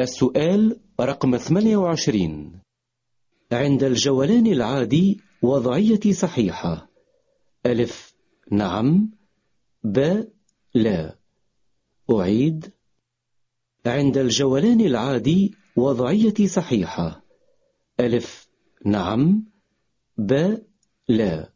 السؤال رقم 28 عند الجولان العادي وضعية صحيحة. ألف. نعم. ب. لا. أعيد. عند الجولان العادي وضعية صحيحة. ألف. نعم. ب. لا.